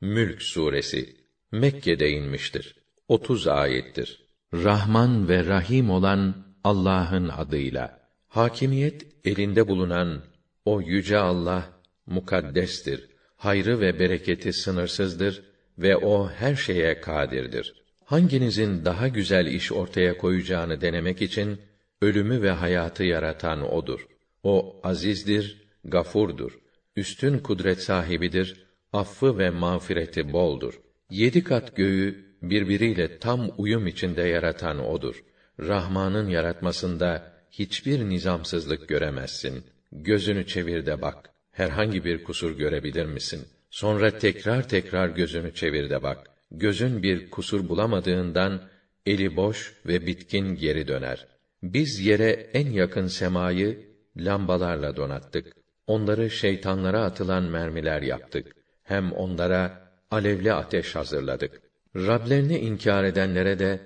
Mülk suresi Mekke'de inmiştir. 30 ayettir. Rahman ve Rahim olan Allah'ın adıyla. Hakimiyet elinde bulunan o yüce Allah mukaddestir. Hayrı ve bereketi sınırsızdır ve o her şeye kadirdir. Hanginizin daha güzel iş ortaya koyacağını denemek için ölümü ve hayatı yaratan odur. O azizdir, gafurdur. Üstün kudret sahibidir, affı ve mağfireti boldur. Yedi kat göğü birbiriyle tam uyum içinde yaratan odur. Rahman'ın yaratmasında hiçbir nizamsızlık göremezsin. Gözünü çevir de bak. Herhangi bir kusur görebilir misin? Sonra tekrar tekrar gözünü çevir de bak. Gözün bir kusur bulamadığından eli boş ve bitkin geri döner. Biz yere en yakın semayı lambalarla donattık. Onları şeytanlara atılan mermiler yaptık. Hem onlara alevli ateş hazırladık. Rablerini inkar edenlere de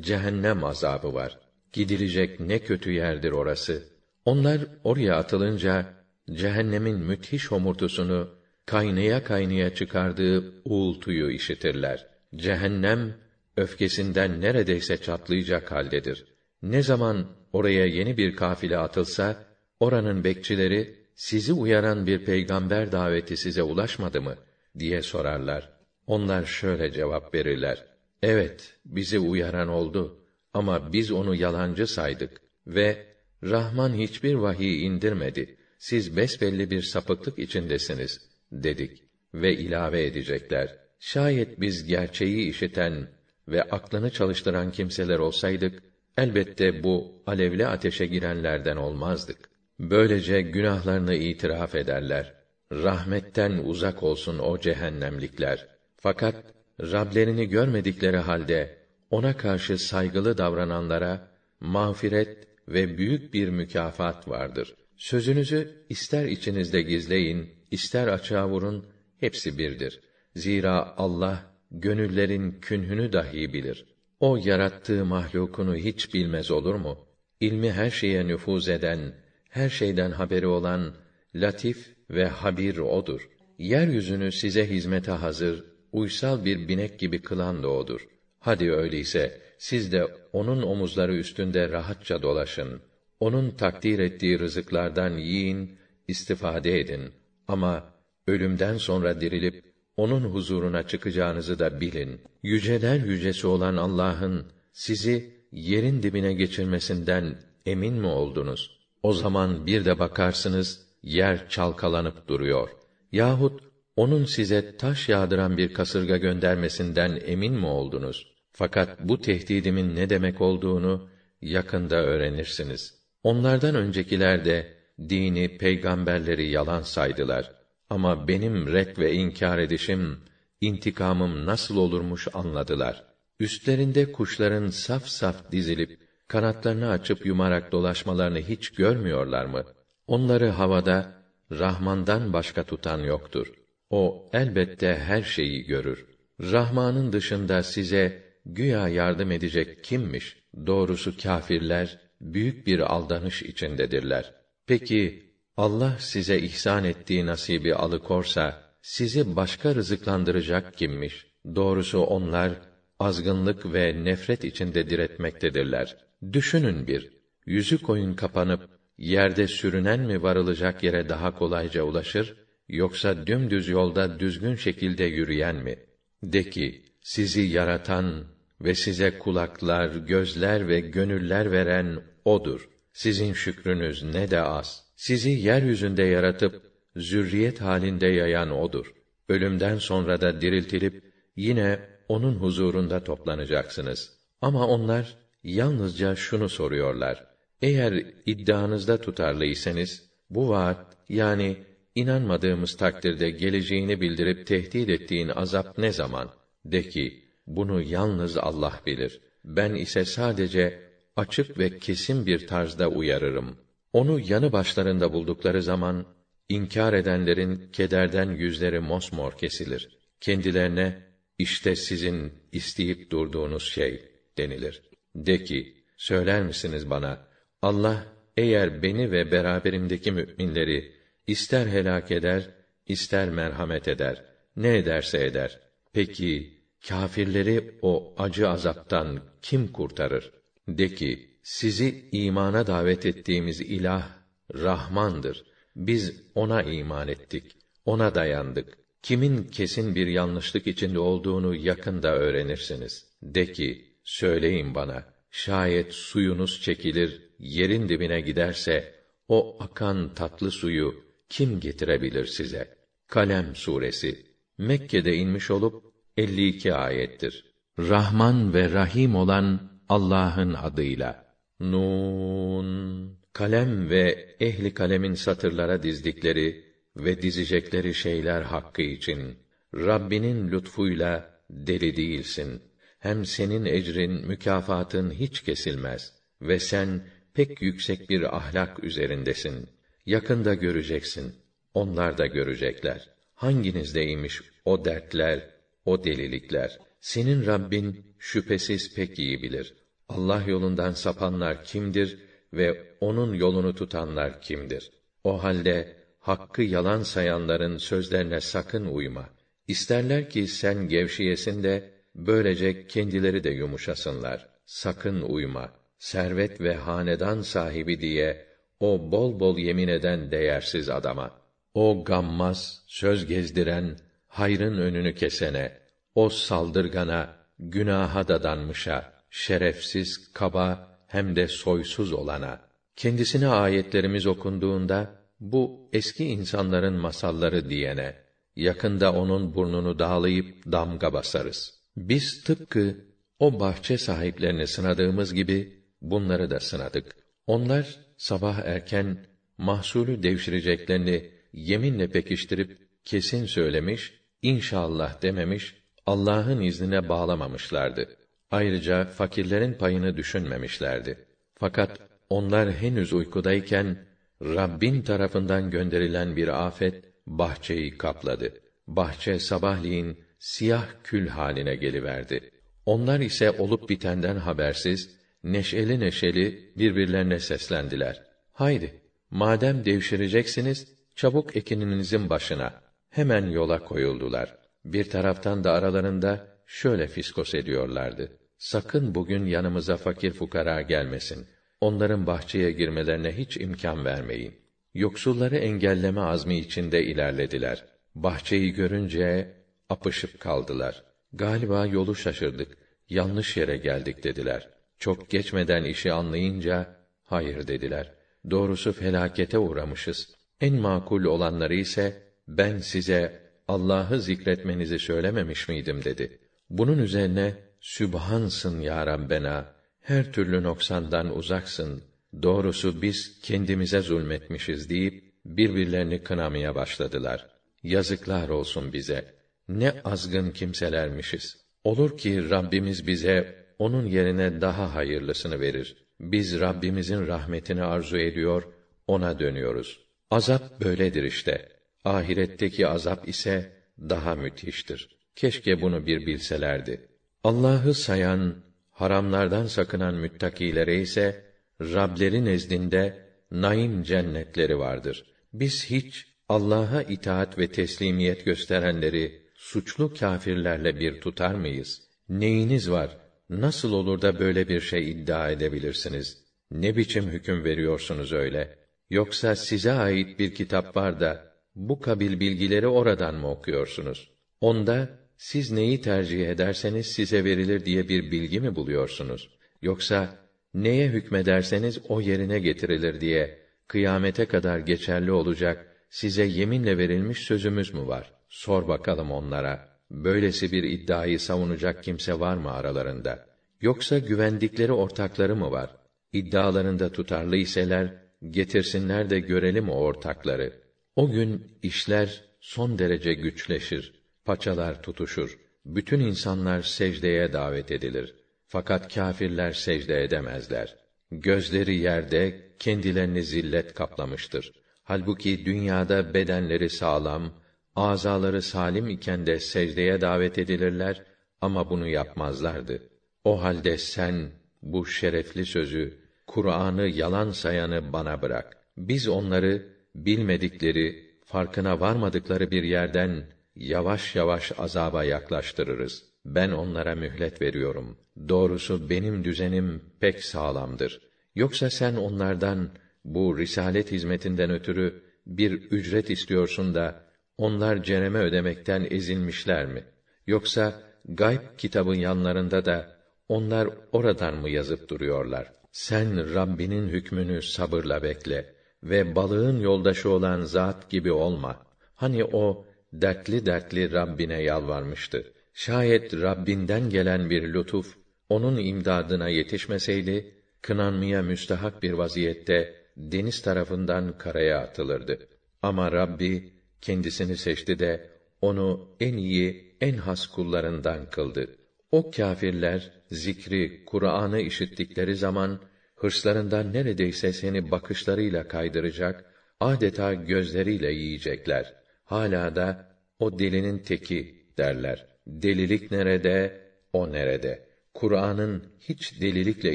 cehennem azabı var. Gidilecek ne kötü yerdir orası. Onlar oraya atılınca cehennemin müthiş homurtusunu kaynaya kaynaya çıkardığı uğultuyu işitirler. Cehennem öfkesinden neredeyse çatlayacak haldedir. Ne zaman oraya yeni bir kafile atılsa oranın bekçileri sizi uyaran bir peygamber daveti size ulaşmadı mı diye sorarlar. Onlar şöyle cevap verirler: Evet, bizi uyaran oldu ama biz onu yalancı saydık ve Rahman hiçbir vahiy indirmedi. Siz besbelli bir sapıklık içindesiniz dedik ve ilave edecekler. Şayet biz gerçeği işiten ve aklını çalıştıran kimseler olsaydık elbette bu alevli ateşe girenlerden olmazdık. Böylece günahlarını itiraf ederler. Rahmetten uzak olsun o cehennemlikler. Fakat Rablerini görmedikleri halde ona karşı saygılı davrananlara mağfiret ve büyük bir mükafat vardır. Sözünüzü ister içinizde gizleyin, ister açığa vurun, hepsi birdir. Zira Allah gönüllerin künhünü dahi bilir. O yarattığı mahlukunu hiç bilmez olur mu? İlmi her şeye nüfuz eden, her şeyden haberi olan latif ve habir odur. Yeryüzünü size hizmete hazır, uysal bir binek gibi kılan da odur. Hadi öyleyse siz de onun omuzları üstünde rahatça dolaşın. Onun takdir ettiği rızıklardan yiyin, istifade edin. Ama ölümden sonra dirilip onun huzuruna çıkacağınızı da bilin. Yüceler yücesi olan Allah'ın sizi yerin dibine geçirmesinden emin mi oldunuz? O zaman bir de bakarsınız yer çalkalanıp duruyor. Yahut onun size taş yağdıran bir kasırga göndermesinden emin mi oldunuz? Fakat bu tehdidimin ne demek olduğunu yakında öğrenirsiniz. Onlardan öncekiler de dini, peygamberleri yalan saydılar. Ama benim ret ve inkar edişim, intikamım nasıl olurmuş anladılar. Üstlerinde kuşların saf saf dizilip kanatlarını açıp yumarak dolaşmalarını hiç görmüyorlar mı? Onları havada Rahman'dan başka tutan yoktur. O elbette her şeyi görür. Rahman'ın dışında size güya yardım edecek kimmiş? Doğrusu kâfirler büyük bir aldanış içindedirler. Peki Allah size ihsan ettiği nasibi alıkorsa sizi başka rızıklandıracak kimmiş? Doğrusu onlar azgınlık ve nefret içinde diretmektedirler. Düşünün bir, yüzü koyun kapanıp yerde sürünen mi varılacak yere daha kolayca ulaşır yoksa dümdüz yolda düzgün şekilde yürüyen mi? De ki, sizi yaratan ve size kulaklar, gözler ve gönüller veren odur. Sizin şükrünüz ne de az. Sizi yeryüzünde yaratıp zürriyet halinde yayan odur. Ölümden sonra da diriltilip yine onun huzurunda toplanacaksınız. Ama onlar yalnızca şunu soruyorlar. Eğer iddianızda tutarlıysanız bu vaat yani inanmadığımız takdirde geleceğini bildirip tehdit ettiğin azap ne zaman? De ki, bunu yalnız Allah bilir. Ben ise sadece açık ve kesin bir tarzda uyarırım. Onu yanı başlarında buldukları zaman inkar edenlerin kederden yüzleri mosmor kesilir. Kendilerine işte sizin isteyip durduğunuz şey denilir. De ki, söyler misiniz bana, Allah eğer beni ve beraberimdeki müminleri ister helak eder, ister merhamet eder. ne ederse eder. Peki kâfirleri o acı azaptan kim kurtarır? De ki, sizi imana davet ettiğimiz ilah Rahmandır. Biz ona iman ettik. Ona dayandık. Kimin kesin bir yanlışlık içinde olduğunu yakında öğrenirsiniz. De ki, söyleyin bana, şayet suyunuz çekilir, yerin dibine giderse, o akan tatlı suyu kim getirebilir size? Kalem suresi Mekke'de inmiş olup 52 ayettir. Rahman ve Rahim olan Allah'ın adıyla. Nun kalem ve ehli kalemin satırlara dizdikleri ve dizecekleri şeyler hakkı için Rabbinin lütfuyla deli değilsin. Hem senin ecrin, mükafatın hiç kesilmez ve sen pek yüksek bir ahlak üzerindesin. Yakında göreceksin. Onlar da görecekler. Hanginizdeymiş o dertler, o delilikler? Senin Rabbin şüphesiz pek iyi bilir. Allah yolundan sapanlar kimdir ve onun yolunu tutanlar kimdir? O halde hakkı yalan sayanların sözlerine sakın uyma. İsterler ki sen gevşeyesin de böylece kendileri de yumuşasınlar. Sakın uyma. Servet ve hanedan sahibi diye o bol bol yemin eden değersiz adama. O gammaz, söz gezdiren, hayrın önünü kesene, o saldırgana, günaha dadanmışa, şerefsiz, kaba hem de soysuz olana. Kendisine ayetlerimiz okunduğunda bu eski insanların masalları diyene yakında onun burnunu dağlayıp damga basarız. Biz tıpkı o bahçe sahiplerini sınadığımız gibi bunları da sınadık. Onlar sabah erken mahsulü devşireceklerini yeminle pekiştirip kesin söylemiş, inşallah dememiş, Allah'ın iznine bağlamamışlardı. Ayrıca fakirlerin payını düşünmemişlerdi. Fakat onlar henüz uykudayken Rabbin tarafından gönderilen bir afet bahçeyi kapladı. Bahçe sabahleyin siyah kül haline geliverdi. Onlar ise olup bitenden habersiz, neşeli neşeli birbirlerine seslendiler. Haydi, madem devşireceksiniz, çabuk ekininizin başına. Hemen yola koyuldular. Bir taraftan da aralarında şöyle fiskos ediyorlardı. Sakın bugün yanımıza fakir fukara gelmesin. Onların bahçeye girmelerine hiç imkan vermeyin. Yoksulları engelleme azmi içinde ilerlediler. Bahçeyi görünce apışıp kaldılar. Galiba yolu şaşırdık, yanlış yere geldik dediler. Çok geçmeden işi anlayınca hayır dediler. Doğrusu felakete uğramışız. En makul olanları ise ben size Allah'ı zikretmenizi söylememiş miydim dedi. Bunun üzerine Sübhansın ya Rabbena, her türlü noksandan uzaksın. Doğrusu biz kendimize zulmetmişiz deyip birbirlerini kınamaya başladılar. Yazıklar olsun bize. Ne azgın kimselermişiz. Olur ki Rabbimiz bize onun yerine daha hayırlısını verir. Biz Rabbimizin rahmetini arzu ediyor, ona dönüyoruz. Azap böyledir işte. Ahiretteki azap ise daha müthiştir. Keşke bunu bir bilselerdi. Allah'ı sayan, haramlardan sakınan müttakilere ise Rableri nezdinde naim cennetleri vardır. Biz hiç Allah'a itaat ve teslimiyet gösterenleri suçlu kâfirlerle bir tutar mıyız? Neyiniz var? Nasıl olur da böyle bir şey iddia edebilirsiniz? Ne biçim hüküm veriyorsunuz öyle? Yoksa size ait bir kitap var da bu kabil bilgileri oradan mı okuyorsunuz? Onda siz neyi tercih ederseniz size verilir diye bir bilgi mi buluyorsunuz? Yoksa neye hükmederseniz o yerine getirilir diye kıyamete kadar geçerli olacak size yeminle verilmiş sözümüz mü var? Sor bakalım onlara. Böylesi bir iddiayı savunacak kimse var mı aralarında? Yoksa güvendikleri ortakları mı var? İddialarında tutarlı iseler getirsinler de görelim o ortakları. O gün işler son derece güçleşir paçalar tutuşur. Bütün insanlar secdeye davet edilir. Fakat kâfirler secde edemezler. Gözleri yerde, kendilerini zillet kaplamıştır. Halbuki dünyada bedenleri sağlam, azaları salim iken de secdeye davet edilirler ama bunu yapmazlardı. O halde sen bu şerefli sözü, Kur'an'ı yalan sayanı bana bırak. Biz onları bilmedikleri, farkına varmadıkları bir yerden yavaş yavaş azaba yaklaştırırız. Ben onlara mühlet veriyorum. Doğrusu benim düzenim pek sağlamdır. Yoksa sen onlardan bu risalet hizmetinden ötürü bir ücret istiyorsun da onlar cereme ödemekten ezilmişler mi? Yoksa gayb kitabın yanlarında da onlar oradan mı yazıp duruyorlar? Sen Rabbinin hükmünü sabırla bekle ve balığın yoldaşı olan zat gibi olma. Hani o dertli dertli Rabbine yalvarmıştı. Şayet Rabbinden gelen bir lütuf onun imdadına yetişmeseydi, kınanmaya müstahak bir vaziyette deniz tarafından karaya atılırdı. Ama Rabbi kendisini seçti de onu en iyi, en has kullarından kıldı. O kâfirler zikri, Kur'an'ı işittikleri zaman hırslarından neredeyse seni bakışlarıyla kaydıracak, adeta gözleriyle yiyecekler. Hala da o delinin teki derler. Delilik nerede, o nerede? Kur'an'ın hiç delilikle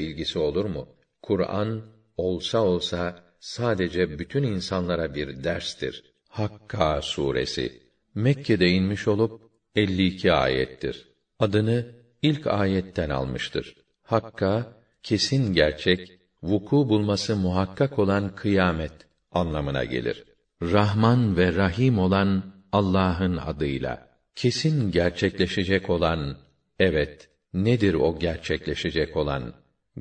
ilgisi olur mu? Kur'an olsa olsa sadece bütün insanlara bir derstir. Hakka suresi Mekke'de inmiş olup 52 ayettir. Adını ilk ayetten almıştır. Hakka kesin gerçek, vuku bulması muhakkak olan kıyamet anlamına gelir. Rahman ve Rahim olan Allah'ın adıyla kesin gerçekleşecek olan evet nedir o gerçekleşecek olan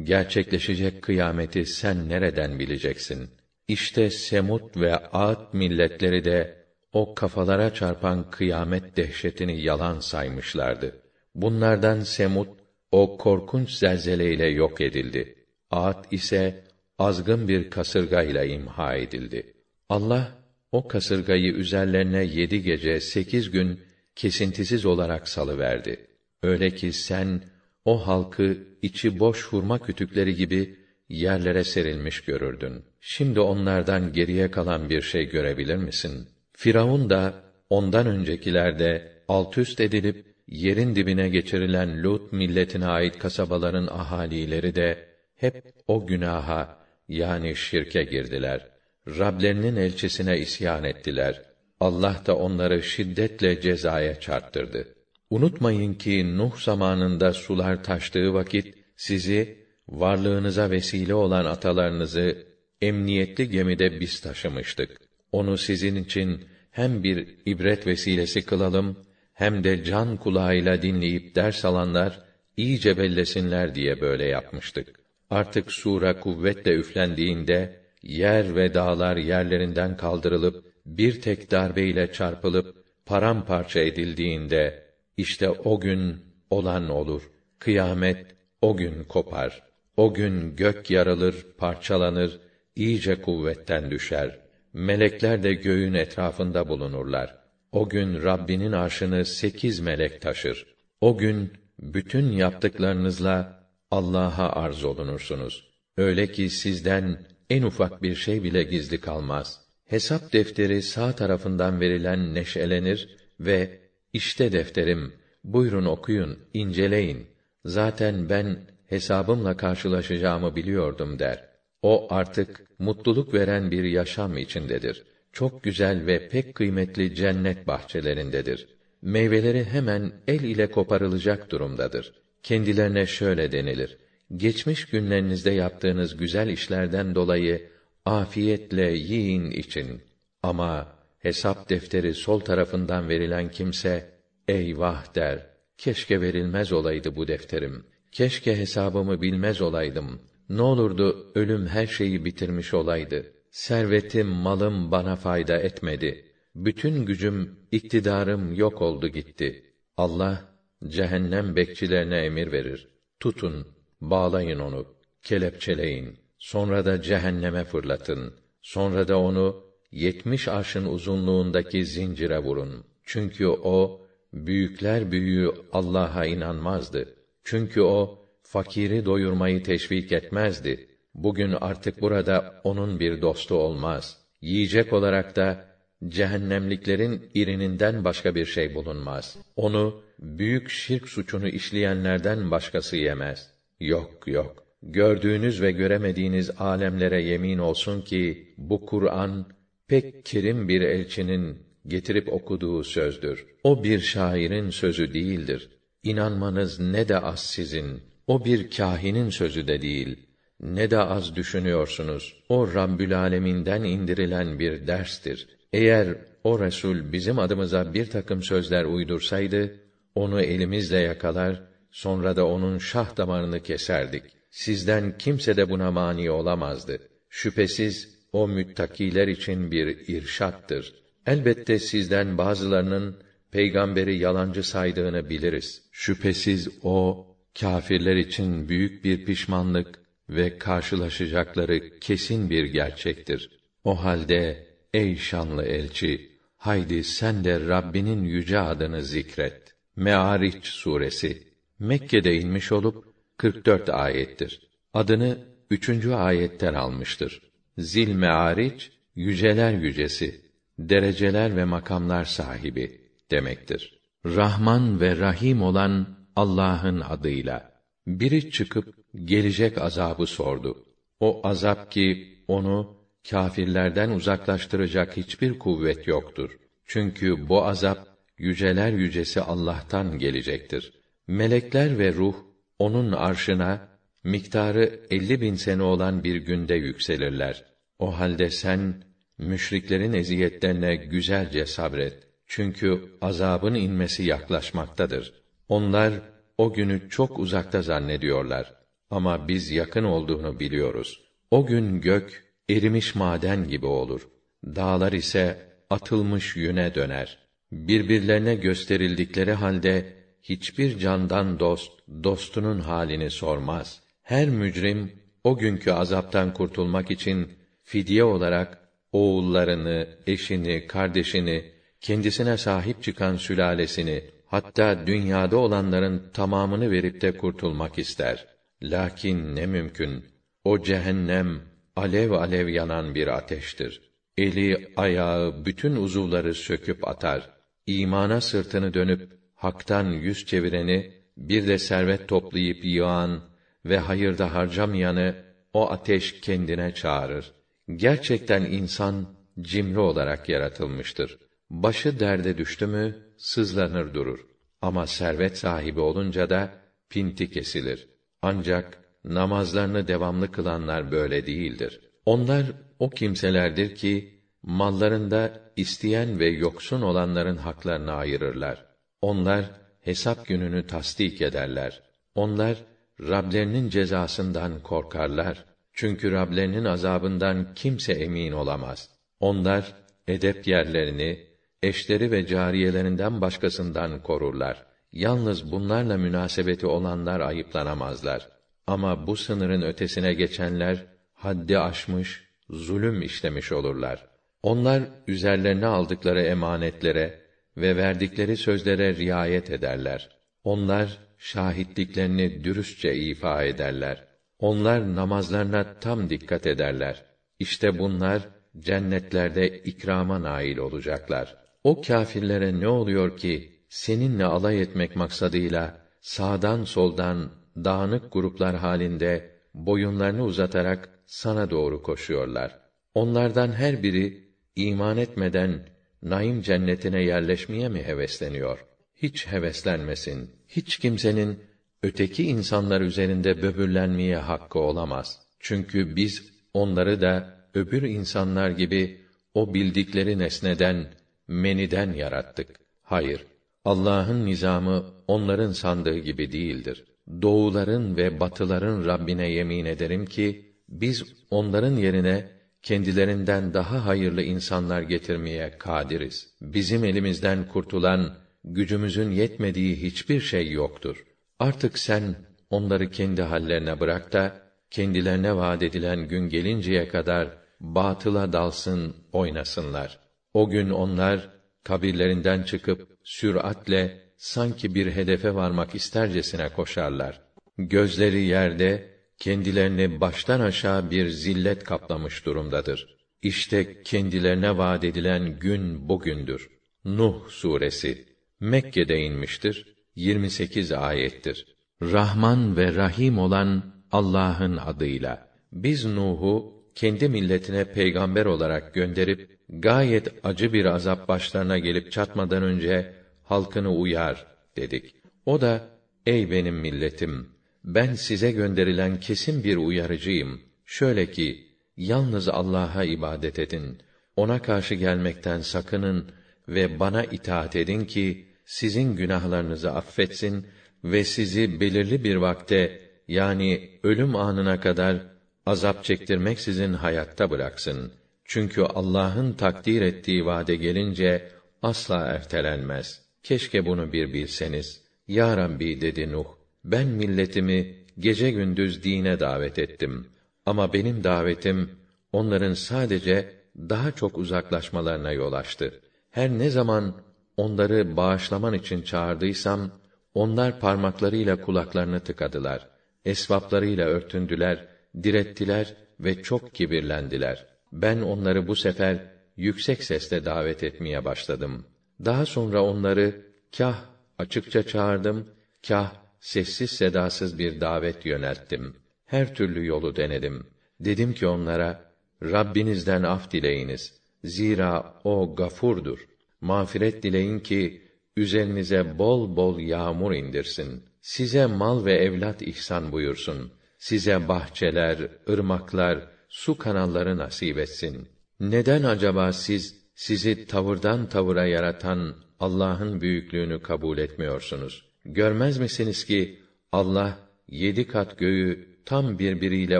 gerçekleşecek kıyameti sen nereden bileceksin işte semut ve ad milletleri de o kafalara çarpan kıyamet dehşetini yalan saymışlardı. Bunlardan semut o korkunç zelzeleyle yok edildi. Ad ise azgın bir kasırga ile imha edildi. Allah o kasırgayı üzerlerine yedi gece sekiz gün kesintisiz olarak salıverdi. Öyle ki sen o halkı içi boş hurma kütükleri gibi yerlere serilmiş görürdün. Şimdi onlardan geriye kalan bir şey görebilir misin? Firavun da ondan öncekilerde alt üst edilip yerin dibine geçirilen Lut milletine ait kasabaların ahalileri de hep o günaha yani şirke girdiler. Rablerinin elçisine isyan ettiler. Allah da onları şiddetle cezaya çarptırdı. Unutmayın ki Nuh zamanında sular taştığı vakit sizi varlığınıza vesile olan atalarınızı emniyetli gemide biz taşımıştık. Onu sizin için hem bir ibret vesilesi kılalım hem de can kulağıyla dinleyip ders alanlar iyice bellesinler diye böyle yapmıştık. Artık sura kuvvetle üflendiğinde yer ve dağlar yerlerinden kaldırılıp bir tek darbeyle çarpılıp paramparça edildiğinde işte o gün olan olur. Kıyamet o gün kopar. O gün gök yarılır, parçalanır, iyice kuvvetten düşer. Melekler de göğün etrafında bulunurlar. O gün Rabbinin arşını sekiz melek taşır. O gün bütün yaptıklarınızla Allah'a arz olunursunuz. Öyle ki sizden en ufak bir şey bile gizli kalmaz. Hesap defteri sağ tarafından verilen neşelenir ve işte defterim, buyurun okuyun, inceleyin. Zaten ben hesabımla karşılaşacağımı biliyordum der. O artık mutluluk veren bir yaşam içindedir. Çok güzel ve pek kıymetli cennet bahçelerindedir. Meyveleri hemen el ile koparılacak durumdadır. Kendilerine şöyle denilir: geçmiş günlerinizde yaptığınız güzel işlerden dolayı afiyetle yiyin için. Ama hesap defteri sol tarafından verilen kimse eyvah der. Keşke verilmez olaydı bu defterim. Keşke hesabımı bilmez olaydım. Ne olurdu ölüm her şeyi bitirmiş olaydı. Servetim, malım bana fayda etmedi. Bütün gücüm, iktidarım yok oldu gitti. Allah cehennem bekçilerine emir verir. Tutun, bağlayın onu, kelepçeleyin. Sonra da cehenneme fırlatın. Sonra da onu yetmiş arşın uzunluğundaki zincire vurun. Çünkü o büyükler büyüğü Allah'a inanmazdı. Çünkü o fakiri doyurmayı teşvik etmezdi. Bugün artık burada onun bir dostu olmaz. Yiyecek olarak da cehennemliklerin irininden başka bir şey bulunmaz. Onu büyük şirk suçunu işleyenlerden başkası yemez. Yok yok. Gördüğünüz ve göremediğiniz alemlere yemin olsun ki bu Kur'an pek kerim bir elçinin getirip okuduğu sözdür. O bir şairin sözü değildir. İnanmanız ne de az sizin. O bir kâhinin sözü de değil. Ne de az düşünüyorsunuz. O Rabbül Alemin'den indirilen bir derstir. Eğer o Resul bizim adımıza bir takım sözler uydursaydı, onu elimizle yakalar, sonra da onun şah damarını keserdik. Sizden kimse de buna mani olamazdı. Şüphesiz o müttakiler için bir irşattır. Elbette sizden bazılarının peygamberi yalancı saydığını biliriz. Şüphesiz o kâfirler için büyük bir pişmanlık ve karşılaşacakları kesin bir gerçektir. O halde ey şanlı elçi, haydi sen de Rabbinin yüce adını zikret. Me'ariç suresi Mekke'de inmiş olup 44 ayettir. Adını üçüncü ayetten almıştır. Zil Me'ariç yüceler yücesi, dereceler ve makamlar sahibi demektir. Rahman ve Rahim olan Allah'ın adıyla. Biri çıkıp gelecek azabı sordu. O azap ki onu kâfirlerden uzaklaştıracak hiçbir kuvvet yoktur. Çünkü bu azap yüceler yücesi Allah'tan gelecektir. Melekler ve ruh onun arşına miktarı elli bin sene olan bir günde yükselirler. O halde sen müşriklerin eziyetlerine güzelce sabret. Çünkü azabın inmesi yaklaşmaktadır. Onlar o günü çok uzakta zannediyorlar ama biz yakın olduğunu biliyoruz. O gün gök erimiş maden gibi olur. Dağlar ise atılmış yüne döner. Birbirlerine gösterildikleri halde hiçbir candan dost dostunun halini sormaz. Her mücrim o günkü azaptan kurtulmak için fidye olarak oğullarını, eşini, kardeşini, kendisine sahip çıkan sülalesini, hatta dünyada olanların tamamını verip de kurtulmak ister. Lakin ne mümkün? O cehennem alev alev yanan bir ateştir. Eli, ayağı, bütün uzuvları söküp atar. İmana sırtını dönüp haktan yüz çevireni, bir de servet toplayıp yığan ve hayırda harcamayanı o ateş kendine çağırır. Gerçekten insan cimri olarak yaratılmıştır. Başı derde düştü mü sızlanır durur. Ama servet sahibi olunca da pinti kesilir. Ancak namazlarını devamlı kılanlar böyle değildir. Onlar o kimselerdir ki mallarında isteyen ve yoksun olanların haklarını ayırırlar. Onlar hesap gününü tasdik ederler. Onlar Rablerinin cezasından korkarlar. Çünkü Rablerinin azabından kimse emin olamaz. Onlar edep yerlerini, eşleri ve cariyelerinden başkasından korurlar. Yalnız bunlarla münasebeti olanlar ayıplanamazlar. Ama bu sınırın ötesine geçenler haddi aşmış, zulüm işlemiş olurlar. Onlar üzerlerine aldıkları emanetlere ve verdikleri sözlere riayet ederler. Onlar şahitliklerini dürüstçe ifa ederler. Onlar namazlarına tam dikkat ederler. İşte bunlar cennetlerde ikrama nail olacaklar. O kâfirlere ne oluyor ki seninle alay etmek maksadıyla sağdan soldan dağınık gruplar halinde boyunlarını uzatarak sana doğru koşuyorlar. Onlardan her biri iman etmeden naim cennetine yerleşmeye mi hevesleniyor? Hiç heveslenmesin. Hiç kimsenin öteki insanlar üzerinde böbürlenmeye hakkı olamaz. Çünkü biz onları da öbür insanlar gibi o bildikleri nesneden, meniden yarattık. Hayır, Allah'ın nizamı onların sandığı gibi değildir. Doğuların ve batıların Rabbine yemin ederim ki biz onların yerine kendilerinden daha hayırlı insanlar getirmeye kadiriz. Bizim elimizden kurtulan, gücümüzün yetmediği hiçbir şey yoktur. Artık sen onları kendi hallerine bırak da kendilerine vaad edilen gün gelinceye kadar batıla dalsın, oynasınlar. O gün onlar kabirlerinden çıkıp süratle sanki bir hedefe varmak istercesine koşarlar. Gözleri yerde, kendilerini baştan aşağı bir zillet kaplamış durumdadır. İşte kendilerine vaad edilen gün bugündür. Nuh suresi Mekke'de inmiştir. 28 ayettir. Rahman ve Rahim olan Allah'ın adıyla biz Nuh'u kendi milletine peygamber olarak gönderip gayet acı bir azap başlarına gelip çatmadan önce halkını uyar dedik. O da ey benim milletim ben size gönderilen kesin bir uyarıcıyım. Şöyle ki yalnız Allah'a ibadet edin. Ona karşı gelmekten sakının ve bana itaat edin ki sizin günahlarınızı affetsin ve sizi belirli bir vakte yani ölüm anına kadar azap çektirmek sizin hayatta bıraksın. Çünkü Allah'ın takdir ettiği vade gelince asla ertelenmez. Keşke bunu bir bilseniz. Ya Rabbi dedi Nuh, ben milletimi gece gündüz dine davet ettim. Ama benim davetim onların sadece daha çok uzaklaşmalarına yol açtı. Her ne zaman onları bağışlaman için çağırdıysam onlar parmaklarıyla kulaklarını tıkadılar. Esvaplarıyla örtündüler, direttiler ve çok kibirlendiler. Ben onları bu sefer yüksek sesle davet etmeye başladım. Daha sonra onları kah açıkça çağırdım, kah sessiz sedasız bir davet yönelttim. Her türlü yolu denedim. Dedim ki onlara, Rabbinizden af dileyiniz. Zira o gafurdur. Mağfiret dileyin ki üzerinize bol bol yağmur indirsin. Size mal ve evlat ihsan buyursun. Size bahçeler, ırmaklar, su kanalları nasip etsin. Neden acaba siz sizi tavırdan tavıra yaratan Allah'ın büyüklüğünü kabul etmiyorsunuz? Görmez misiniz ki Allah yedi kat göğü tam birbiriyle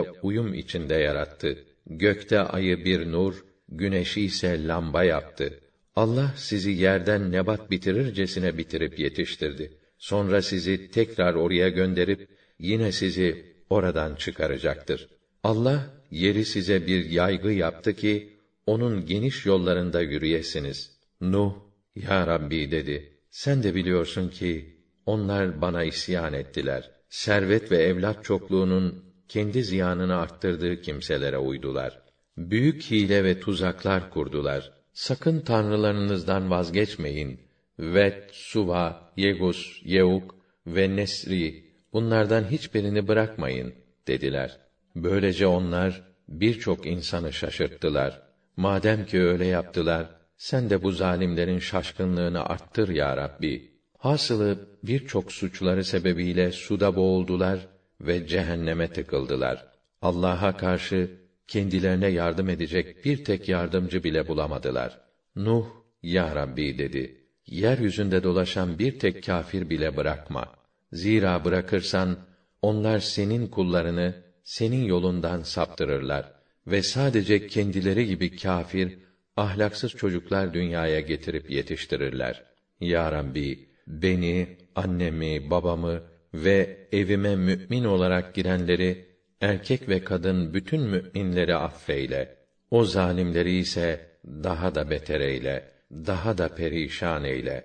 uyum içinde yarattı. Gökte ayı bir nur, güneşi ise lamba yaptı. Allah sizi yerden nebat bitirircesine bitirip yetiştirdi. Sonra sizi tekrar oraya gönderip yine sizi oradan çıkaracaktır. Allah yeri size bir yaygı yaptı ki onun geniş yollarında yürüyesiniz. Nuh, ya Rabbi dedi. Sen de biliyorsun ki onlar bana isyan ettiler. Servet ve evlat çokluğunun kendi ziyanını arttırdığı kimselere uydular. Büyük hile ve tuzaklar kurdular. Sakın tanrılarınızdan vazgeçmeyin. Vet, Suva, Yegus, Yeuk ve Nesri bunlardan hiçbirini bırakmayın dediler. Böylece onlar birçok insanı şaşırttılar. Madem ki öyle yaptılar, sen de bu zalimlerin şaşkınlığını arttır ya Rabbi. Hasılı birçok suçları sebebiyle suda boğuldular ve cehenneme tıkıldılar. Allah'a karşı kendilerine yardım edecek bir tek yardımcı bile bulamadılar. Nuh, Ya Rabbi dedi, yeryüzünde dolaşan bir tek kâfir bile bırakma. Zira bırakırsan, onlar senin kullarını, senin yolundan saptırırlar ve sadece kendileri gibi kâfir, ahlaksız çocuklar dünyaya getirip yetiştirirler. Ya Rabbi, beni, annemi, babamı ve evime mümin olarak girenleri erkek ve kadın bütün müminleri affeyle. O zalimleri ise daha da beter eyle, daha da perişan eyle.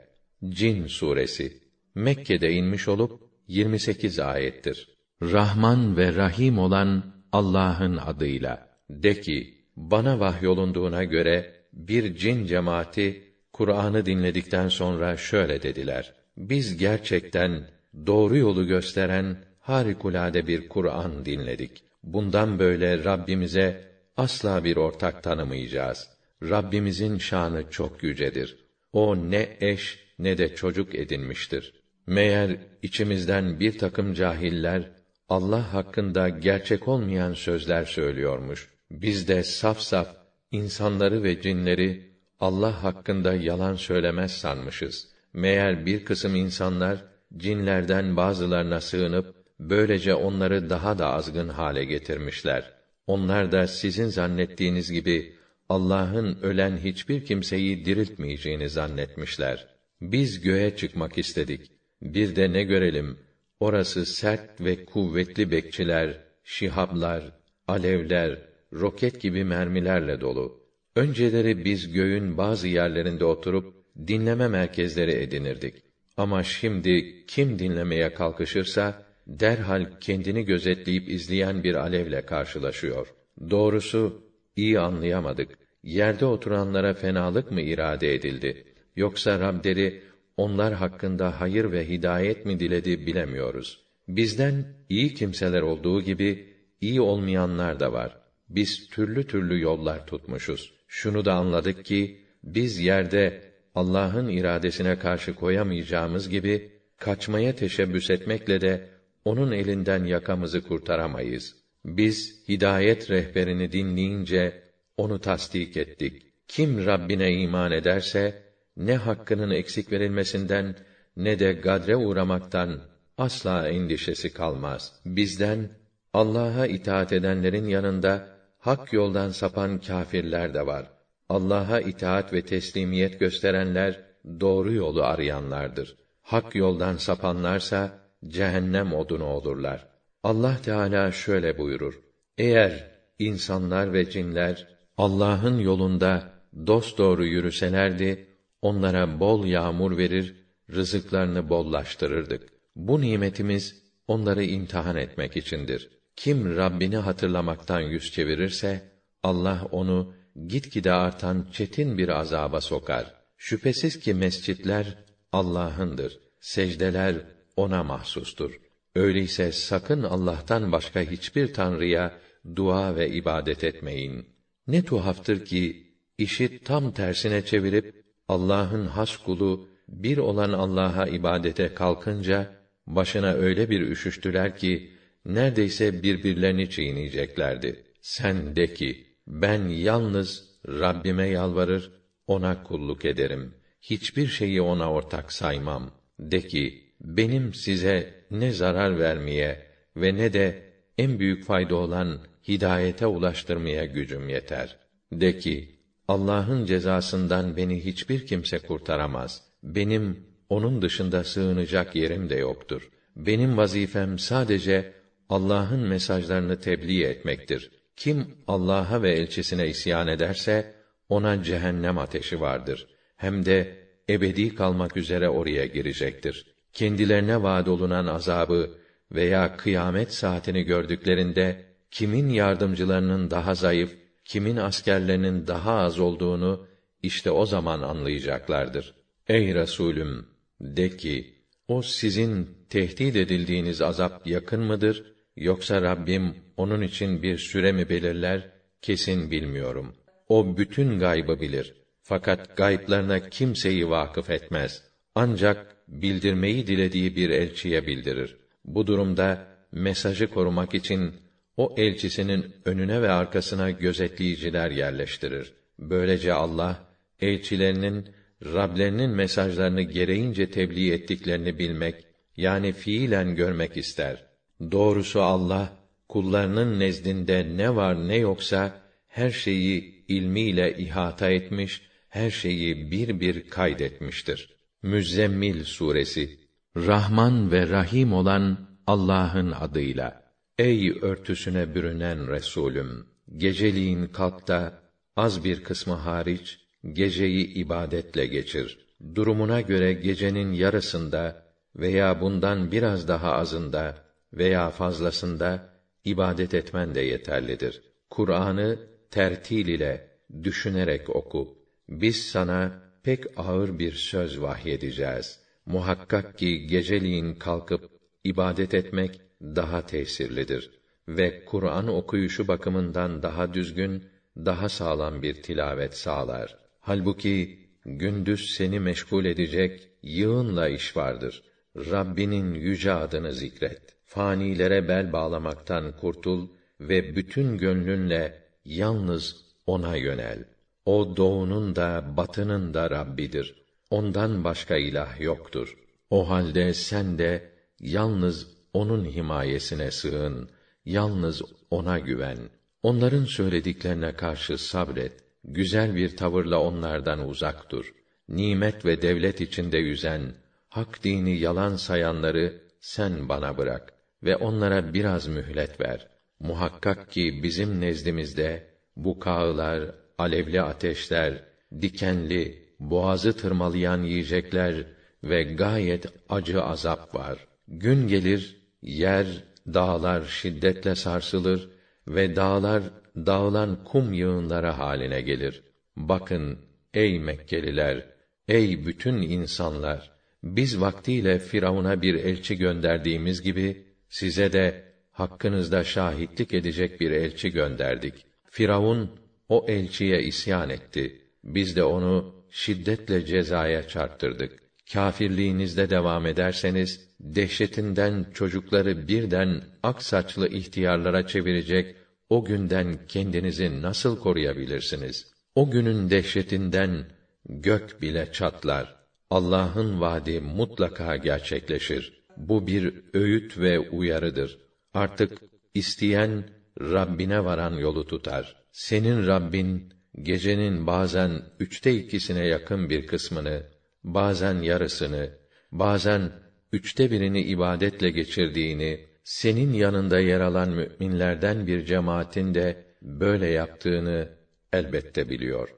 Cin suresi Mekke'de inmiş olup 28 ayettir. Rahman ve Rahim olan Allah'ın adıyla. De ki, bana vahyolunduğuna göre bir cin cemaati Kur'an'ı dinledikten sonra şöyle dediler: Biz gerçekten doğru yolu gösteren harikulade bir Kur'an dinledik. Bundan böyle Rabbimize asla bir ortak tanımayacağız. Rabbimizin şanı çok yücedir. O ne eş ne de çocuk edinmiştir. Meğer içimizden bir takım cahiller Allah hakkında gerçek olmayan sözler söylüyormuş. Biz de saf saf insanları ve cinleri Allah hakkında yalan söylemez sanmışız. Meğer bir kısım insanlar cinlerden bazılarına sığınıp böylece onları daha da azgın hale getirmişler. Onlar da sizin zannettiğiniz gibi Allah'ın ölen hiçbir kimseyi diriltmeyeceğini zannetmişler. Biz göğe çıkmak istedik. Bir de ne görelim? Orası sert ve kuvvetli bekçiler, şihablar, alevler, roket gibi mermilerle dolu. Önceleri biz göğün bazı yerlerinde oturup dinleme merkezleri edinirdik. Ama şimdi kim dinlemeye kalkışırsa derhal kendini gözetleyip izleyen bir alevle karşılaşıyor. Doğrusu iyi anlayamadık. Yerde oturanlara fenalık mı irade edildi? Yoksa Rableri onlar hakkında hayır ve hidayet mi diledi bilemiyoruz. Bizden iyi kimseler olduğu gibi iyi olmayanlar da var. Biz türlü türlü yollar tutmuşuz. şunu da anladık ki biz yerde Allah'ın iradesine karşı koyamayacağımız gibi kaçmaya teşebbüs etmekle de onun elinden yakamızı kurtaramayız. Biz hidayet rehberini dinleyince onu tasdik ettik. Kim Rabbine iman ederse ne hakkının eksik verilmesinden ne de gadre uğramaktan asla endişesi kalmaz. Bizden Allah'a itaat edenlerin yanında hak yoldan sapan kâfirler de var. Allah'a itaat ve teslimiyet gösterenler doğru yolu arayanlardır. Hak yoldan sapanlarsa cehennem odunu olurlar. Allah Teala şöyle buyurur: Eğer insanlar ve cinler Allah'ın yolunda dosdoğru yürüselerdi, onlara bol yağmur verir, rızıklarını bollaştırırdık. Bu nimetimiz onları imtihan etmek içindir. Kim Rabbini hatırlamaktan yüz çevirirse Allah onu gitgide artan çetin bir azaba sokar. Şüphesiz ki mescitler Allah'ındır. Secdeler ona mahsustur. Öyleyse sakın Allah'tan başka hiçbir tanrıya dua ve ibadet etmeyin. Ne tuhaftır ki işi tam tersine çevirip Allah'ın has kulu bir olan Allah'a ibadete kalkınca başına öyle bir üşüştüler ki neredeyse birbirlerini çiğneyeceklerdi. Sen de ki ben yalnız Rabbime yalvarır, ona kulluk ederim. Hiçbir şeyi ona ortak saymam. De ki benim size ne zarar vermeye ve ne de en büyük fayda olan hidayete ulaştırmaya gücüm yeter. De ki Allah'ın cezasından beni hiçbir kimse kurtaramaz. Benim onun dışında sığınacak yerim de yoktur. Benim vazifem sadece Allah'ın mesajlarını tebliğ etmektir. Kim Allah'a ve elçisine isyan ederse ona cehennem ateşi vardır. Hem de ebedi kalmak üzere oraya girecektir. Kendilerine vaad olunan azabı veya kıyamet saatini gördüklerinde kimin yardımcılarının daha zayıf, kimin askerlerinin daha az olduğunu işte o zaman anlayacaklardır. Ey Resulüm de ki o sizin tehdit edildiğiniz azap yakın mıdır yoksa Rabbim onun için bir süre mi belirler kesin bilmiyorum. O bütün gaybı bilir. Fakat gayplarına kimseyi vakıf etmez. Ancak bildirmeyi dilediği bir elçiye bildirir. Bu durumda mesajı korumak için o elçisinin önüne ve arkasına gözetleyiciler yerleştirir. Böylece Allah elçilerinin Rablerinin mesajlarını gereğince tebliğ ettiklerini bilmek yani fiilen görmek ister. Doğrusu Allah kullarının nezdinde ne var ne yoksa her şeyi ilmiyle ihata etmiş, her şeyi bir bir kaydetmiştir. Müzzemmil suresi Rahman ve Rahim olan Allah'ın adıyla. Ey örtüsüne bürünen Resulüm, geceliğin kalk da az bir kısmı hariç geceyi ibadetle geçir. Durumuna göre gecenin yarısında veya bundan biraz daha azında veya fazlasında ibadet etmen de yeterlidir. Kur'an'ı tertil ile düşünerek oku. Biz sana pek ağır bir söz vahyedeceğiz. Muhakkak ki geceliğin kalkıp ibadet etmek daha tesirlidir ve Kur'an okuyuşu bakımından daha düzgün, daha sağlam bir tilavet sağlar. Halbuki gündüz seni meşgul edecek yığınla iş vardır. Rabbinin yüce adını zikret. Fanilere bel bağlamaktan kurtul ve bütün gönlünle yalnız ona yönel. O doğunun da batının da Rabbidir. Ondan başka ilah yoktur. O halde sen de yalnız onun himayesine sığın, yalnız ona güven. Onların söylediklerine karşı sabret, güzel bir tavırla onlardan uzak dur. Nimet ve devlet içinde yüzen, hak dini yalan sayanları sen bana bırak ve onlara biraz mühlet ver. Muhakkak ki bizim nezdimizde bu kağılar, alevli ateşler, dikenli, boğazı tırmalayan yiyecekler ve gayet acı azap var. Gün gelir, yer, dağlar şiddetle sarsılır ve dağlar dağılan kum yığınları haline gelir. Bakın ey Mekkeliler, ey bütün insanlar, biz vaktiyle Firavun'a bir elçi gönderdiğimiz gibi size de hakkınızda şahitlik edecek bir elçi gönderdik. Firavun o elçiye isyan etti. Biz de onu şiddetle cezaya çarptırdık. Kâfirliğinizde devam ederseniz dehşetinden çocukları birden ak saçlı ihtiyarlara çevirecek o günden kendinizi nasıl koruyabilirsiniz? O günün dehşetinden gök bile çatlar. Allah'ın vaadi mutlaka gerçekleşir. Bu bir öğüt ve uyarıdır. Artık isteyen Rabbine varan yolu tutar. Senin Rabbin gecenin bazen üçte ikisine yakın bir kısmını, bazen yarısını, bazen üçte birini ibadetle geçirdiğini, senin yanında yer alan müminlerden bir cemaatin de böyle yaptığını elbette biliyor.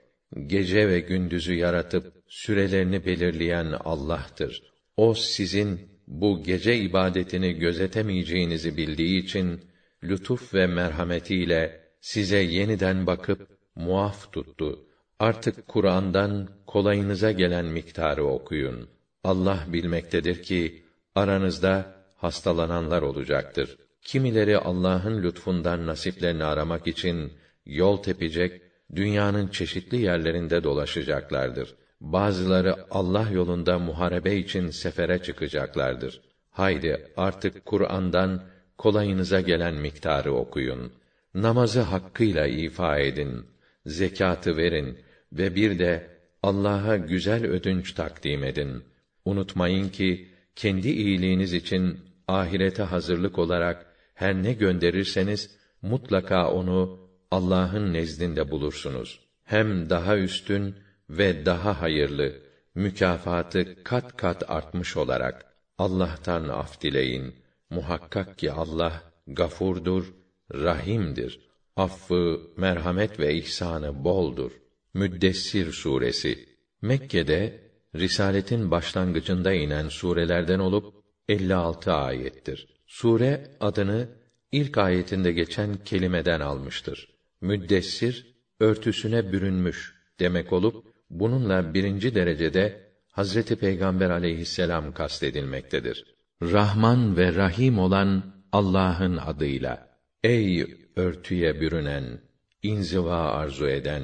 Gece ve gündüzü yaratıp sürelerini belirleyen Allah'tır. O sizin bu gece ibadetini gözetemeyeceğinizi bildiği için lütuf ve merhametiyle size yeniden bakıp muaf tuttu. Artık Kur'an'dan kolayınıza gelen miktarı okuyun. Allah bilmektedir ki aranızda hastalananlar olacaktır. Kimileri Allah'ın lütfundan nasiplerini aramak için yol tepecek, dünyanın çeşitli yerlerinde dolaşacaklardır. Bazıları Allah yolunda muharebe için sefere çıkacaklardır. Haydi artık Kur'an'dan kolayınıza gelen miktarı okuyun. Namazı hakkıyla ifa edin. Zekatı verin ve bir de Allah'a güzel ödünç takdim edin. Unutmayın ki kendi iyiliğiniz için ahirete hazırlık olarak her ne gönderirseniz mutlaka onu Allah'ın nezdinde bulursunuz. Hem daha üstün ve daha hayırlı mükafatı kat kat artmış olarak Allah'tan af dileyin. Muhakkak ki Allah gafurdur, rahimdir. Affı, merhamet ve ihsanı boldur. Müddessir suresi Mekke'de risaletin başlangıcında inen surelerden olup 56 ayettir. Sure adını ilk ayetinde geçen kelimeden almıştır. Müddessir örtüsüne bürünmüş demek olup bununla birinci derecede Hazreti Peygamber aleyhisselam kastedilmektedir. Rahman ve Rahim olan Allah'ın adıyla. Ey örtüye bürünen, inziva arzu eden,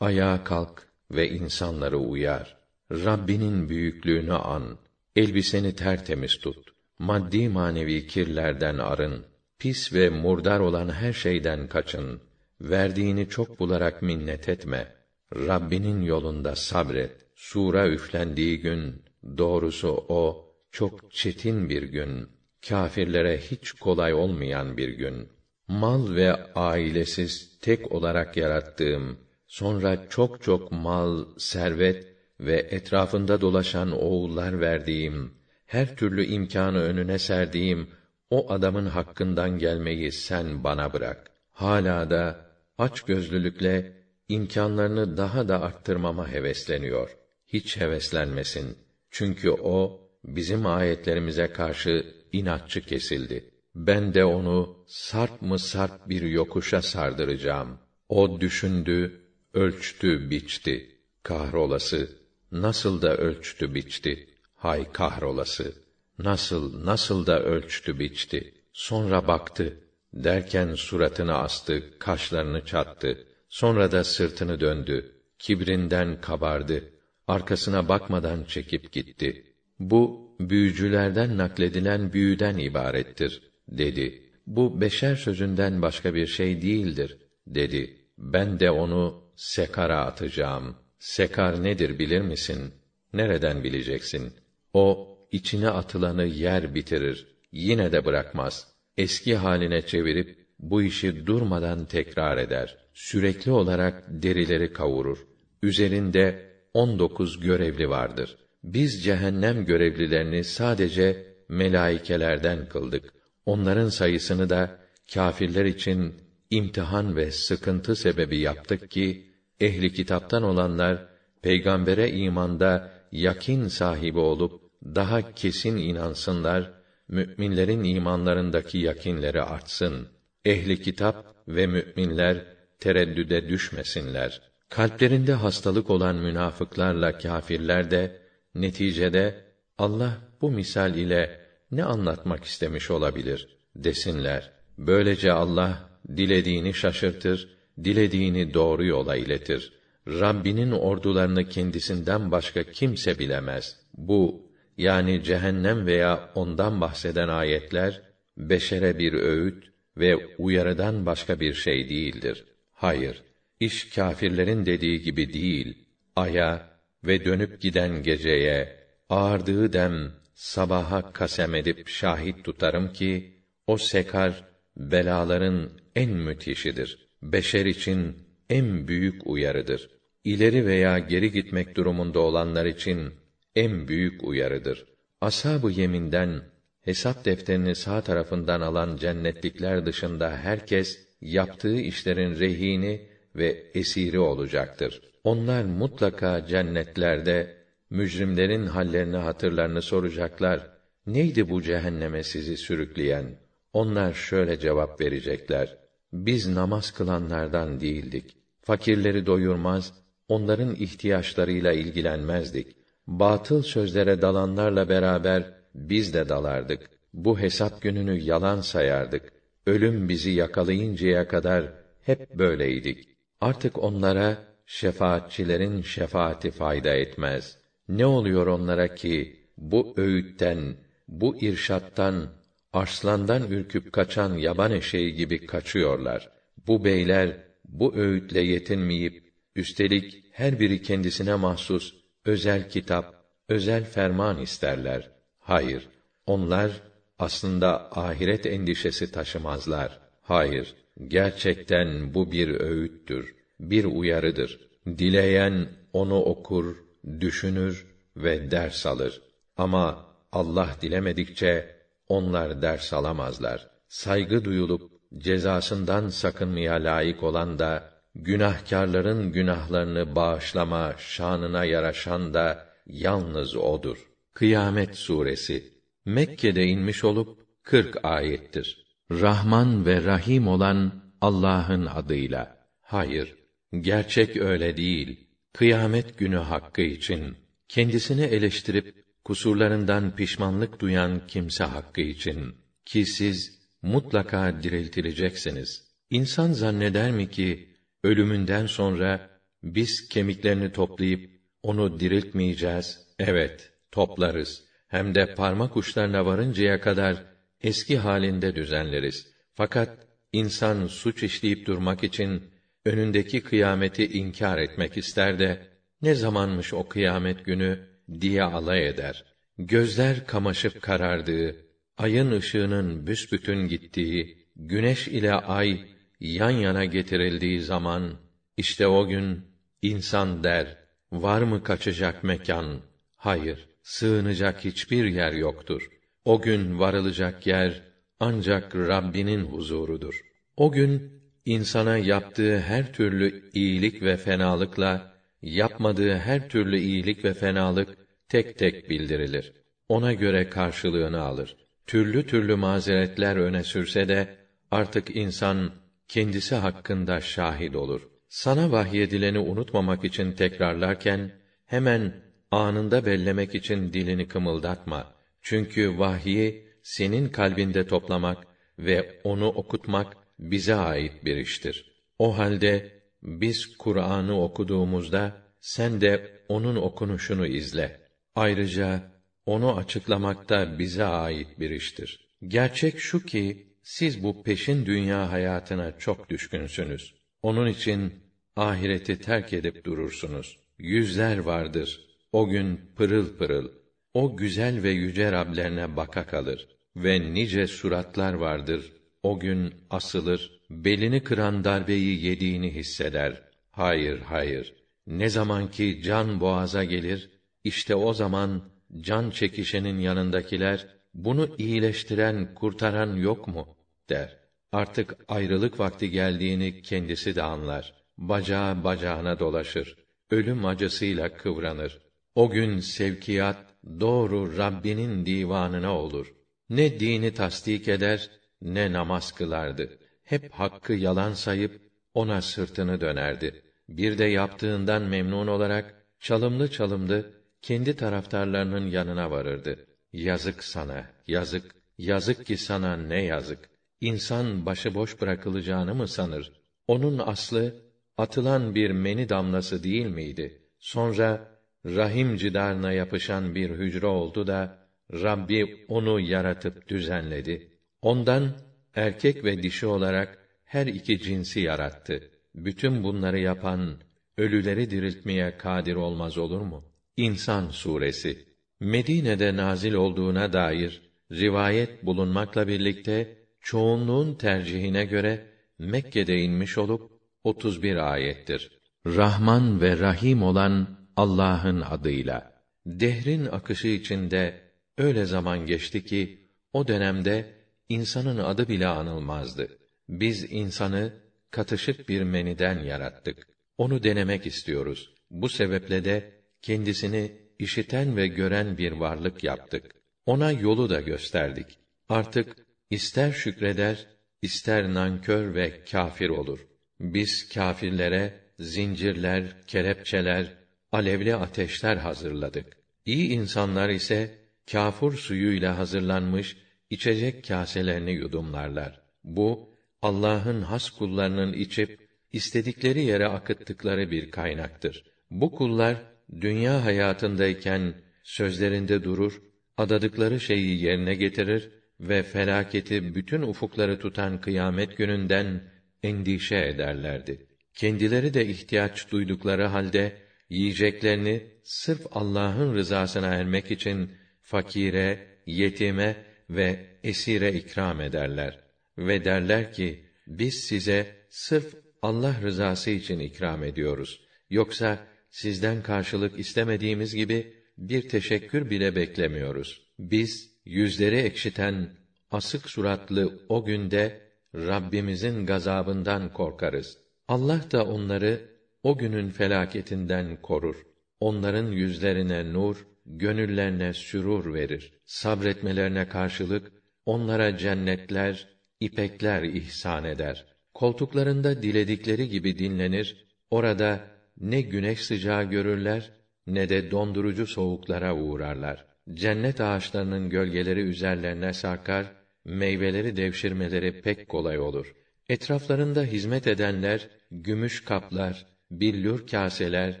ayağa kalk ve insanları uyar. Rabbinin büyüklüğünü an, elbiseni tertemiz tut. Maddi manevi kirlerden arın. Pis ve murdar olan her şeyden kaçın. Verdiğini çok bularak minnet etme. Rabbinin yolunda sabret. Sura üflendiği gün, doğrusu o, çok çetin bir gün. Kâfirlere hiç kolay olmayan bir gün. Mal ve ailesiz tek olarak yarattığım, sonra çok çok mal, servet ve etrafında dolaşan oğullar verdiğim, her türlü imkanı önüne serdiğim o adamın hakkından gelmeyi sen bana bırak. Hala da aç gözlülükle imkanlarını daha da arttırmama hevesleniyor. Hiç heveslenmesin. Çünkü o bizim ayetlerimize karşı inatçı kesildi. Ben de onu sarp mı sarp bir yokuşa sardıracağım. O düşündü, ölçtü, biçti. Kahrolası nasıl da ölçtü, biçti. Hay kahrolası! Nasıl, nasıl da ölçtü biçti. Sonra baktı. Derken suratını astı, kaşlarını çattı. Sonra da sırtını döndü. Kibrinden kabardı. Arkasına bakmadan çekip gitti. Bu, büyücülerden nakledilen büyüden ibarettir, dedi. Bu beşer sözünden başka bir şey değildir, dedi. Ben de onu sekara atacağım. Sekar nedir bilir misin? Nereden bileceksin? O içine atılanı yer bitirir, yine de bırakmaz. Eski haline çevirip bu işi durmadan tekrar eder. Sürekli olarak derileri kavurur. Üzerinde on dokuz görevli vardır. Biz cehennem görevlilerini sadece melaikelerden kıldık. Onların sayısını da kâfirler için imtihan ve sıkıntı sebebi yaptık ki ehli kitaptan olanlar peygambere imanda yakin sahibi olup daha kesin inansınlar, müminlerin imanlarındaki yakinleri artsın. Ehli kitap ve müminler tereddüde düşmesinler. Kalplerinde hastalık olan münafıklarla kâfirler de neticede Allah bu misal ile ne anlatmak istemiş olabilir desinler. Böylece Allah dilediğini şaşırtır, dilediğini doğru yola iletir. Rabbinin ordularını kendisinden başka kimse bilemez. Bu yani cehennem veya ondan bahseden ayetler beşere bir öğüt ve uyarıdan başka bir şey değildir. Hayır, iş kâfirlerin dediği gibi değil. Aya ve dönüp giden geceye ağardığı dem sabaha kasem edip şahit tutarım ki o sekar belaların en müthişidir. Beşer için en büyük uyarıdır. İleri veya geri gitmek durumunda olanlar için en büyük uyarıdır. Ashab-ı yeminden hesap defterini sağ tarafından alan cennetlikler dışında herkes yaptığı işlerin rehini ve esiri olacaktır. Onlar mutlaka cennetlerde mücrimlerin hallerini hatırlarını soracaklar. Neydi bu cehenneme sizi sürükleyen? Onlar şöyle cevap verecekler: Biz namaz kılanlardan değildik. Fakirleri doyurmaz, onların ihtiyaçlarıyla ilgilenmezdik. Batıl sözlere dalanlarla beraber biz de dalardık. Bu hesap gününü yalan sayardık. Ölüm bizi yakalayıncaya kadar hep böyleydik. Artık onlara şefaatçilerin şefaati fayda etmez. Ne oluyor onlara ki bu öğütten, bu irşattan, arslandan ürküp kaçan yaban eşeği gibi kaçıyorlar. Bu beyler bu öğütle yetinmeyip üstelik her biri kendisine mahsus özel kitap, özel ferman isterler. Hayır, onlar aslında ahiret endişesi taşımazlar. Hayır, gerçekten bu bir öğüttür, bir uyarıdır. Dileyen onu okur, düşünür ve ders alır. Ama Allah dilemedikçe onlar ders alamazlar. Saygı duyulup cezasından sakınmaya layık olan da günahkarların günahlarını bağışlama şanına yaraşan da yalnız odur. Kıyamet suresi Mekke'de inmiş olup 40 ayettir. Rahman ve Rahim olan Allah'ın adıyla. Hayır, gerçek öyle değil. Kıyamet günü hakkı için kendisini eleştirip kusurlarından pişmanlık duyan kimse hakkı için ki siz mutlaka diriltileceksiniz. İnsan zanneder mi ki ölümünden sonra biz kemiklerini toplayıp onu diriltmeyeceğiz? Evet, toplarız. Hem de parmak uçlarına varıncaya kadar eski halinde düzenleriz. Fakat insan suç işleyip durmak için önündeki kıyameti inkar etmek ister de ne zamanmış o kıyamet günü diye alay eder. Gözler kamaşıp karardığı, ayın ışığının büsbütün gittiği, güneş ile ay yan yana getirildiği zaman işte o gün insan der: Var mı kaçacak mekan? Hayır, sığınacak hiçbir yer yoktur. O gün varılacak yer ancak Rabbinin huzurudur. O gün insana yaptığı her türlü iyilik ve fenalıkla yapmadığı her türlü iyilik ve fenalık tek tek bildirilir. Ona göre karşılığını alır. Türlü türlü mazeretler öne sürse de artık insan kendisi hakkında şahit olur. Sana vahyedileni unutmamak için tekrarlarken hemen anında bellemek için dilini kımıldatma. Çünkü vahyi senin kalbinde toplamak ve onu okutmak bize ait bir iştir. O halde biz Kur'an'ı okuduğumuzda sen de onun okunuşunu izle. Ayrıca onu açıklamakta bize ait bir iştir. Gerçek şu ki siz bu peşin dünya hayatına çok düşkünsünüz. Onun için ahireti terk edip durursunuz. Yüzler vardır. O gün pırıl pırıl. O güzel ve yüce Rablerine baka kalır ve nice suratlar vardır. O gün asılır, belini kıran darbeyi yediğini hisseder. Hayır, hayır. Ne zaman ki can boğaza gelir, işte o zaman can çekişenin yanındakiler bunu iyileştiren, kurtaran yok mu der. Artık ayrılık vakti geldiğini kendisi de anlar. Bacağı bacağına dolaşır. Ölüm acısıyla kıvranır. O gün sevkiyat doğru Rabbinin divanına olur. Ne dini tasdik eder, ne namaz kılardı. Hep hakkı yalan sayıp ona sırtını dönerdi. Bir de yaptığından memnun olarak çalımlı çalımlı kendi taraftarlarının yanına varırdı. Yazık sana, yazık, yazık ki sana ne yazık. İnsan başıboş bırakılacağını mı sanır? Onun aslı atılan bir meni damlası değil miydi? Sonra rahim cidarına yapışan bir hücre oldu da Rabbi onu yaratıp düzenledi. Ondan erkek ve dişi olarak her iki cinsi yarattı. Bütün bunları yapan ölüleri diriltmeye kadir olmaz olur mu? İnsan suresi Medine'de nazil olduğuna dair rivayet bulunmakla birlikte çoğunluğun tercihine göre Mekke'de inmiş olup 31 ayettir. Rahman ve Rahim olan Allah'ın adıyla. Dehrin akışı içinde öyle zaman geçti ki o dönemde insanın adı bile anılmazdı. Biz insanı katışık bir meniden yarattık. Onu denemek istiyoruz. Bu sebeple de kendisini işiten ve gören bir varlık yaptık. Ona yolu da gösterdik. Artık ister şükreder, ister nankör ve kâfir olur. Biz kâfirlere zincirler, kelepçeler, alevli ateşler hazırladık. İyi insanlar ise kâfur suyuyla hazırlanmış içecek kâselerini yudumlarlar. Bu Allah'ın has kullarının içip istedikleri yere akıttıkları bir kaynaktır. Bu kullar dünya hayatındayken sözlerinde durur, adadıkları şeyi yerine getirir ve felaketi bütün ufukları tutan kıyamet gününden endişe ederlerdi. Kendileri de ihtiyaç duydukları halde yiyeceklerini sırf Allah'ın rızasına ermek için fakire, yetime ve esire ikram ederler ve derler ki biz size sırf Allah rızası için ikram ediyoruz. Yoksa sizden karşılık istemediğimiz gibi bir teşekkür bile beklemiyoruz. Biz yüzleri ekşiten asık suratlı o günde Rabbimizin gazabından korkarız. Allah da onları o günün felaketinden korur. Onların yüzlerine nur, gönüllerine sürur verir. Sabretmelerine karşılık onlara cennetler, ipekler ihsan eder. Koltuklarında diledikleri gibi dinlenir. Orada ne güneş sıcağı görürler ne de dondurucu soğuklara uğrarlar. Cennet ağaçlarının gölgeleri üzerlerine sarkar, meyveleri devşirmeleri pek kolay olur. Etraflarında hizmet edenler gümüş kaplar, billur kaseler,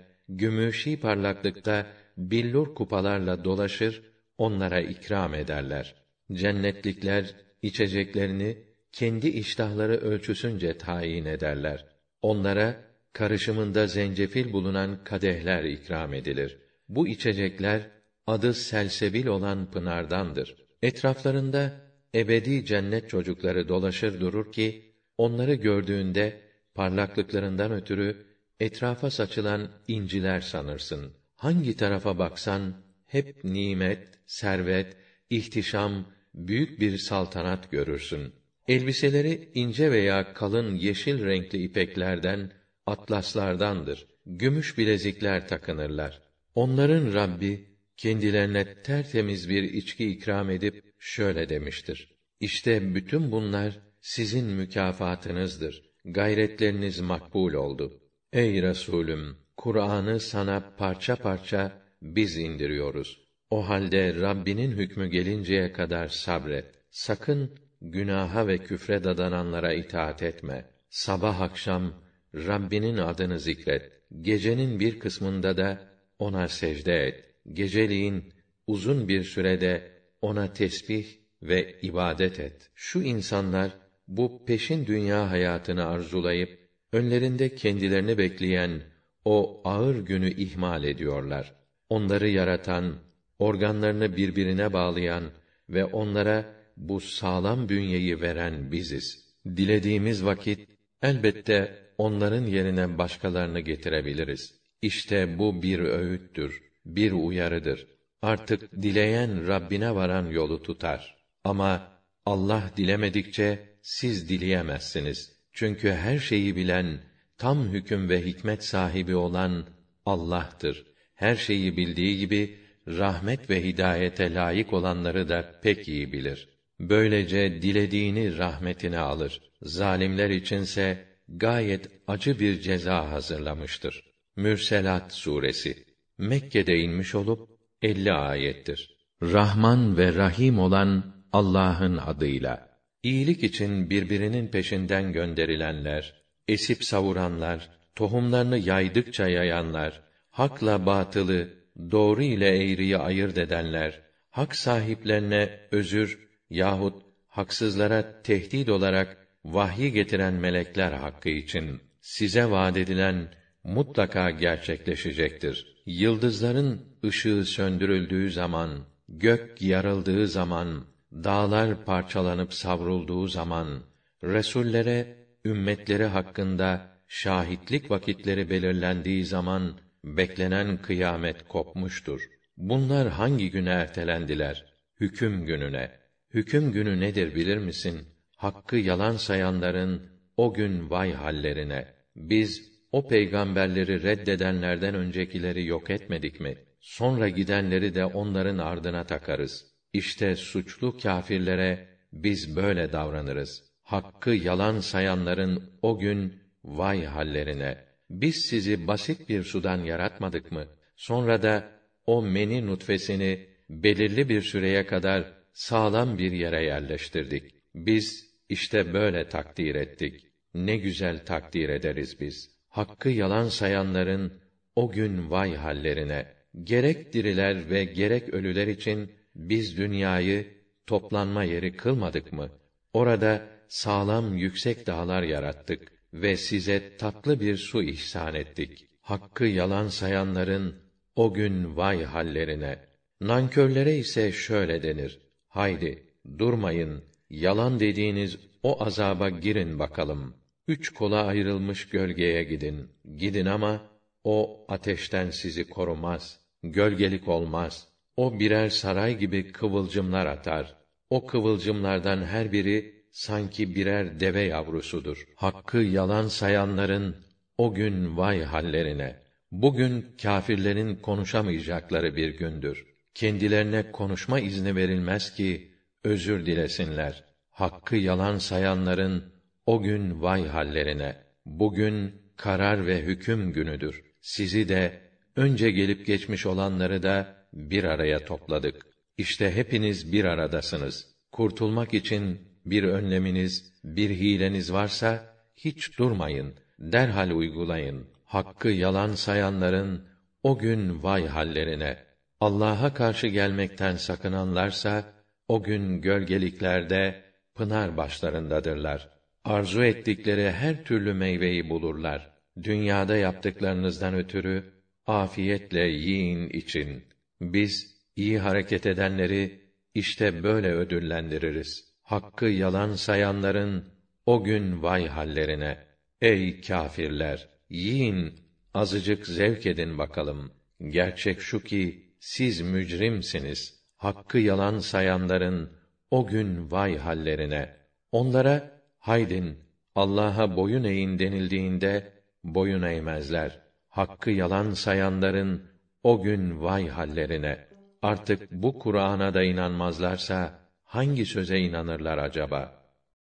gümüşi parlaklıkta billur kupalarla dolaşır, onlara ikram ederler. Cennetlikler içeceklerini kendi iştahları ölçüsünce tayin ederler. Onlara karışımında zencefil bulunan kadehler ikram edilir. Bu içecekler adı selsebil olan pınardandır. Etraflarında ebedi cennet çocukları dolaşır durur ki onları gördüğünde parlaklıklarından ötürü etrafa saçılan inciler sanırsın. Hangi tarafa baksan hep nimet, servet, ihtişam, büyük bir saltanat görürsün. Elbiseleri ince veya kalın yeşil renkli ipeklerden, atlaslardandır. Gümüş bilezikler takınırlar. Onların Rabbi kendilerine tertemiz bir içki ikram edip şöyle demiştir: İşte bütün bunlar sizin mükafatınızdır. Gayretleriniz makbul oldu. Ey Resulüm, Kur'an'ı sana parça parça biz indiriyoruz. O halde Rabbinin hükmü gelinceye kadar sabret. Sakın günaha ve küfre dadananlara itaat etme. Sabah akşam Rabbinin adını zikret. Gecenin bir kısmında da ona secde et. Geceliğin uzun bir sürede ona tesbih ve ibadet et. Şu insanlar bu peşin dünya hayatını arzulayıp önlerinde kendilerini bekleyen o ağır günü ihmal ediyorlar. Onları yaratan, organlarını birbirine bağlayan ve onlara bu sağlam bünyeyi veren biziz. Dilediğimiz vakit elbette onların yerine başkalarını getirebiliriz. İşte bu bir öğüttür, bir uyarıdır. Artık dileyen Rabbine varan yolu tutar. Ama Allah dilemedikçe siz dileyemezsiniz. Çünkü her şeyi bilen, tam hüküm ve hikmet sahibi olan Allah'tır. Her şeyi bildiği gibi rahmet ve hidayete layık olanları da pek iyi bilir. Böylece dilediğini rahmetine alır. Zalimler içinse gayet acı bir ceza hazırlamıştır. Mürselat suresi Mekke'de inmiş olup 50 ayettir. Rahman ve Rahim olan Allah'ın adıyla. İyilik için birbirinin peşinden gönderilenler, esip savuranlar, tohumlarını yaydıkça yayanlar, hakla batılı, doğru ile eğriyi ayırt edenler, hak sahiplerine özür yahut haksızlara tehdit olarak vahyi getiren melekler hakkı için size vaad edilen mutlaka gerçekleşecektir. Yıldızların ışığı söndürüldüğü zaman, gök yarıldığı zaman, dağlar parçalanıp savrulduğu zaman, resullere ümmetleri hakkında şahitlik vakitleri belirlendiği zaman beklenen kıyamet kopmuştur. Bunlar hangi güne ertelendiler? Hüküm gününe. Hüküm günü nedir bilir misin? Hakkı yalan sayanların o gün vay hallerine. Biz o peygamberleri reddedenlerden öncekileri yok etmedik mi? Sonra gidenleri de onların ardına takarız. İşte suçlu kâfirlere biz böyle davranırız. Hakkı yalan sayanların o gün vay hallerine. Biz sizi basit bir sudan yaratmadık mı? Sonra da o meni nutfesini belirli bir süreye kadar sağlam bir yere yerleştirdik. Biz işte böyle takdir ettik. Ne güzel takdir ederiz biz. Hakkı yalan sayanların o gün vay hallerine. Gerek diriler ve gerek ölüler için biz dünyayı toplanma yeri kılmadık mı? Orada sağlam yüksek dağlar yarattık ve size tatlı bir su ihsan ettik. Hakkı yalan sayanların o gün vay hallerine. Nankörlere ise şöyle denir: Haydi durmayın, yalan dediğiniz o azaba girin bakalım. Üç kola ayrılmış gölgeye gidin. Gidin ama o ateşten sizi korumaz. Gölgelik olmaz. O birer saray gibi kıvılcımlar atar. O kıvılcımlardan her biri sanki birer deve yavrusudur. Hakkı yalan sayanların o gün vay hallerine. Bugün kâfirlerin konuşamayacakları bir gündür. Kendilerine konuşma izni verilmez ki özür dilesinler. Hakkı yalan sayanların o gün vay hallerine. Bugün karar ve hüküm günüdür. Sizi de önce gelip geçmiş olanları da bir araya topladık. İşte hepiniz bir aradasınız. Kurtulmak için bir önleminiz, bir hileniz varsa hiç durmayın, derhal uygulayın. Hakkı yalan sayanların o gün vay hallerine. Allah'a karşı gelmekten sakınanlarsa o gün gölgeliklerde pınar başlarındadırlar. Arzu ettikleri her türlü meyveyi bulurlar. Dünyada yaptıklarınızdan ötürü afiyetle yiyin için. Biz iyi hareket edenleri işte böyle ödüllendiririz. Hakkı yalan sayanların o gün vay hallerine. Ey kâfirler, yiyin, azıcık zevk edin bakalım. Gerçek şu ki siz mücrimsiniz. Hakkı yalan sayanların o gün vay hallerine. Onlara haydin Allah'a boyun eğin denildiğinde boyun eğmezler. Hakkı yalan sayanların o gün vay hallerine. Artık bu Kur'an'a da inanmazlarsa hangi söze inanırlar acaba?